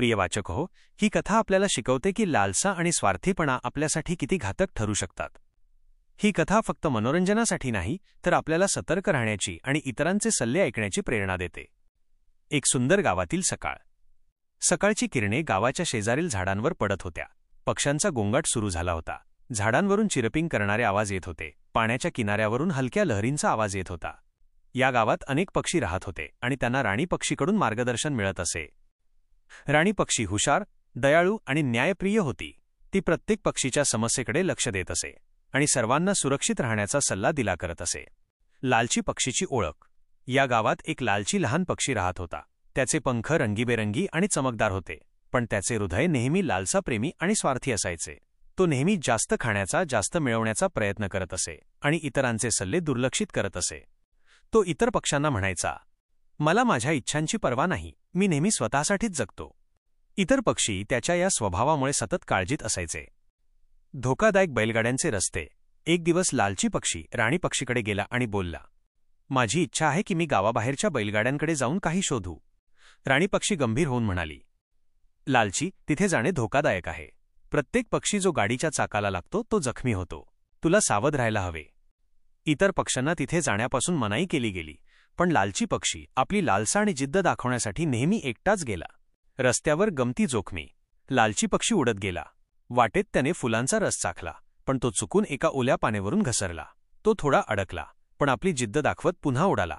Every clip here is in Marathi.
प्रिय वाचक हो. ही कथा आपल्याला शिकवते की लालसा आणि स्वार्थीपणा आपल्यासाठी किती घातक ठरू शकतात. ही कथा फक्त मनोरंजनासाठी नाही तर आपल्याला सतर्क राहण्याची आणि इतरांचे सल्ले ऐकण्याची प्रेरणा देते. एक सुंदर गावातील सकाळ. सकाळची किरणे गावाच्या शेजारील झाडांवर पडत होत्या. पक्ष्यांचा गोंगाट सुरू झाला होता. झाडांवरून चिरपिंग करणारे आवाज येत होते. पाण्याच्या किनाऱ्यावरून हलक्या लहरींचा आवाज येत होता. या गावात अनेक पक्षी राहत होते आणि त्यांना राणी पक्षीकडून मार्गदर्शन मिळत असे. राणी पक्षी हुशार दयाळू आणि न्यायप्रिय होती. ती प्रत्येक पक्षीच्या समस्येकडे लक्ष देत असे आणि सर्वांना सुरक्षित राहण्याचा सल्ला दिला करत असे. लालची पक्षीची ओळख. या गावात एक लालची लहान पक्षी राहत होता. त्याचे पंख रंगीबेरंगी आणि चमकदार होते पण त्याचे हृदय नेहमी लालसाप्रेमी आणि स्वार्थी असायचे. तो नेहमी जास्त खाण्याचा जास्त मिळवण्याचा प्रयत्न करत असे आणि इतरांचे सल्ले दुर्लक्षित करत असे. तो इतर पक्षांना म्हणायचा मला माझ्या इच्छांची पर्वा नाही. मी नेहमी स्वतःसाठीच जगतो. इतर पक्षी त्याच्या या स्वभावामुळे सतत काळजीत असायचे. धोकादायक बैलगाड्यांचे रस्ते. एक दिवस लालची पक्षी राणी पक्षीकडे गेला आणि बोलला माझी इच्छा आहे की मी गावाबाहेरच्या बैलगाड्यांकडे जाऊन काही शोधू. राणी पक्षी गंभीर होऊन म्हणाली लालची तिथे जाणे धोकादायक आहे. प्रत्येक पक्षी जो गाडीच्या चाकाला लागतो तो जखमी होतो. तुला सावध राहायला हवे. इतर पक्ष्यांना तिथे जाण्यापासून मनाई केली गेली. पण लालची पक्षी आपली लालसा आणि जिद्द दाखवण्यासाठी नेहमी एकटाच गेला. रस्त्यावर गमती जोखमी. लालची पक्षी उडत गेला. वाटेत त्याने फुलांचा रस चाखला पण तो चुकून एका ओल्या पाण्यावरून घसरला. तो थोडा अडकला पण आपली जिद्द दाखवत पुन्हा उडाला.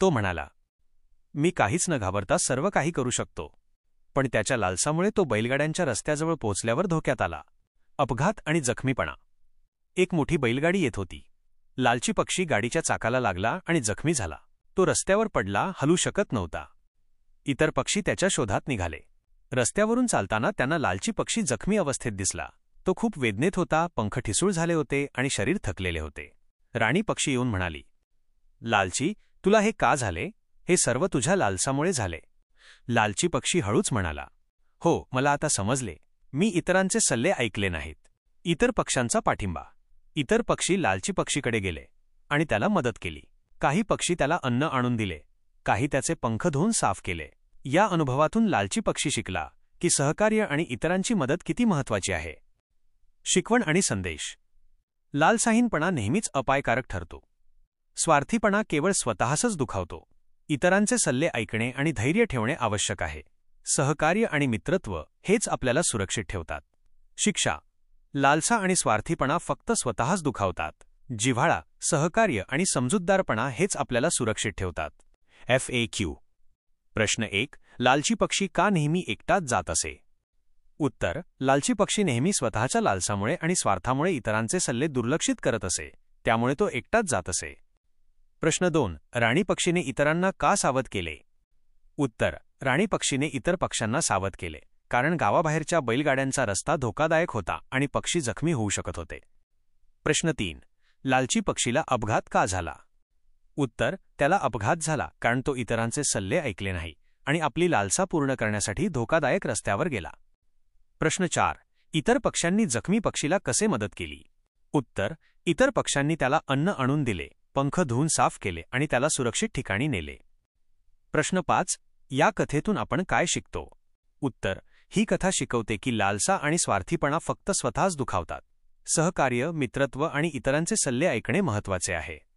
तो म्हणाला मी काहीच न घाबरता सर्व काही करू शकतो. पण त्याच्या लालसामुळे तो बैलगाड्यांच्या रस्त्याजवळ पोहोचल्यावर धोक्यात आला. अपघात आणि जखमीपणा. एक मोठी बैलगाडी येत होती. लालची पक्षी गाडीच्या चाकाला लागला आणि जखमी झाला. तो रस्त्यावर पडला हलू शकत नव्हता. इतर पक्षी त्याच्या शोधात निघाले. रस्त्यावरून चालताना त्यांना लालची पक्षी जखमी अवस्थेत दिसला. तो खूप वेदनेत होता पंख ठिसूळ झाले होते आणि शरीर थकलेले होते. राणी पक्षी येऊन म्हणाली लालची तुला हे का झाले? हे सर्व तुझ्या लालसामुळे झाले. लालची पक्षी हळूच म्हणाला हो मला आता समजले. मी इतरांचे सल्ले ऐकले नाहीत. इतर पक्ष्यांचा पाठिंबा. इतर पक्षी लालची पक्षीकडे गेले आणि त्याला मदत केली. काही पक्षी त्याला अन्न आणून दिले काही त्याचे पंख धुवून साफ केले. या अनुभवातून लालची पक्षी शिकला की सहकार्य आणि इतरांची मदत किती महत्वाची आहे. शिकवण आणि संदेश. लालसाहीनपणा नेहमीच अपायकारक ठरतो. स्वार्थीपणा केवळ स्वतःसच दुखावतो. इतरांचे सल्ले ऐकणे आणि धैर्य ठेवणे आवश्यक आहे. सहकार्य आणि मित्रत्व हेच आपल्याला सुरक्षित ठेवतात. शिक्षा. लालसा आणि स्वार्थीपणा फक्त स्वतःच दुखावतात. जिव्हाळा सहकार्य आणि समजूतदारपणा हेच आपल्याला सुरक्षित ठेवतात. एफ ए क्यू प्रश्न एक लालची पक्षी का नेहमी एकटाच जात असे? उत्तर लालची पक्षी नेहमी स्वतःच्या लालसामुळे आणि स्वार्थामुळे इतरांचे सल्ले दुर्लक्षित करत असे. त्यामुळे तो एकटाच जात असे. प्रश्न दोन राणी पक्षीने इतरांना का सावध केले? उत्तर राणी पक्षीने इतर पक्ष्यांना सावध केले. कारण गावाबाहेरच्या बैलगाड्यांचा रस्ता धोकादायक होता आणि पक्षी जखमी होऊ शकत होते. प्रश्न तीन. लालची पक्षीला अपघात का झाला? उत्तर. त्याला अपघात झाला कारण तो इतरांचे सल्ले ऐकले नाही आणि आपली लालसा पूर्ण करण्यासाठी धोकादायक रस्त्यावर गेला. प्रश्न चार. इतर पक्ष्यांनी जखमी पक्षीला कसे मदत केली? उत्तर. इतर पक्ष्यांनी त्याला अन्न आणून दिले पंख धुवून साफ केले आणि त्याला सुरक्षित ठिकाणी नेले. प्रश्न पाच. या कथेतून आपण काय शिकतो? उत्तर. ही कथा शिकवते की लालसा आणि स्वार्थीपणा फक्त स्वतःच दुखावतात. सहकार्य मित्रत्व आणि इतरांचे सल्ले ऐकणे महत्त्वाचे आहे.